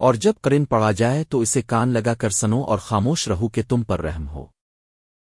اور جب کرن پڑا جائے تو اسے کان لگا کر سنو اور خاموش رہو کہ تم پر رحم ہو۔